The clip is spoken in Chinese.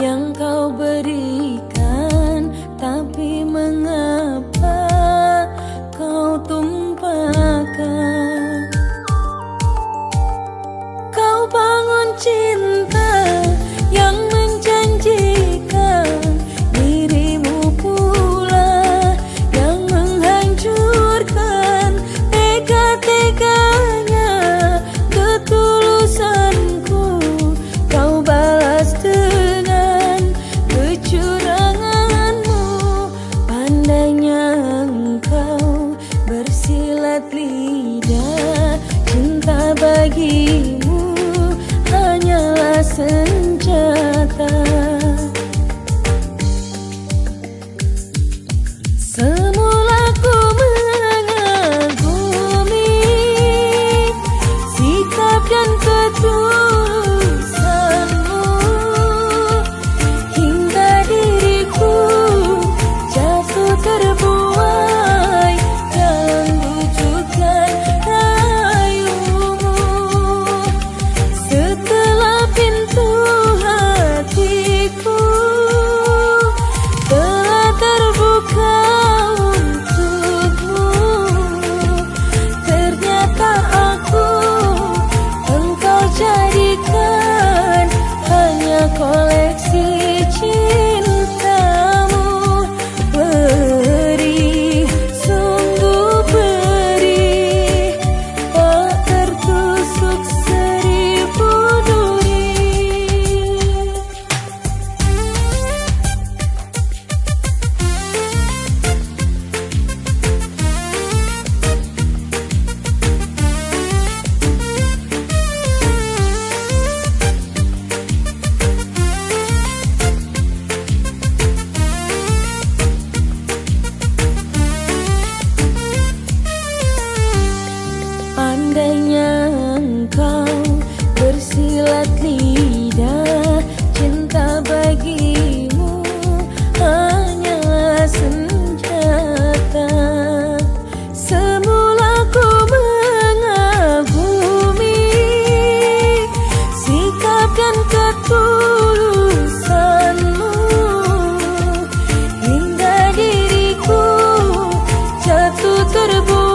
阳光。lên bu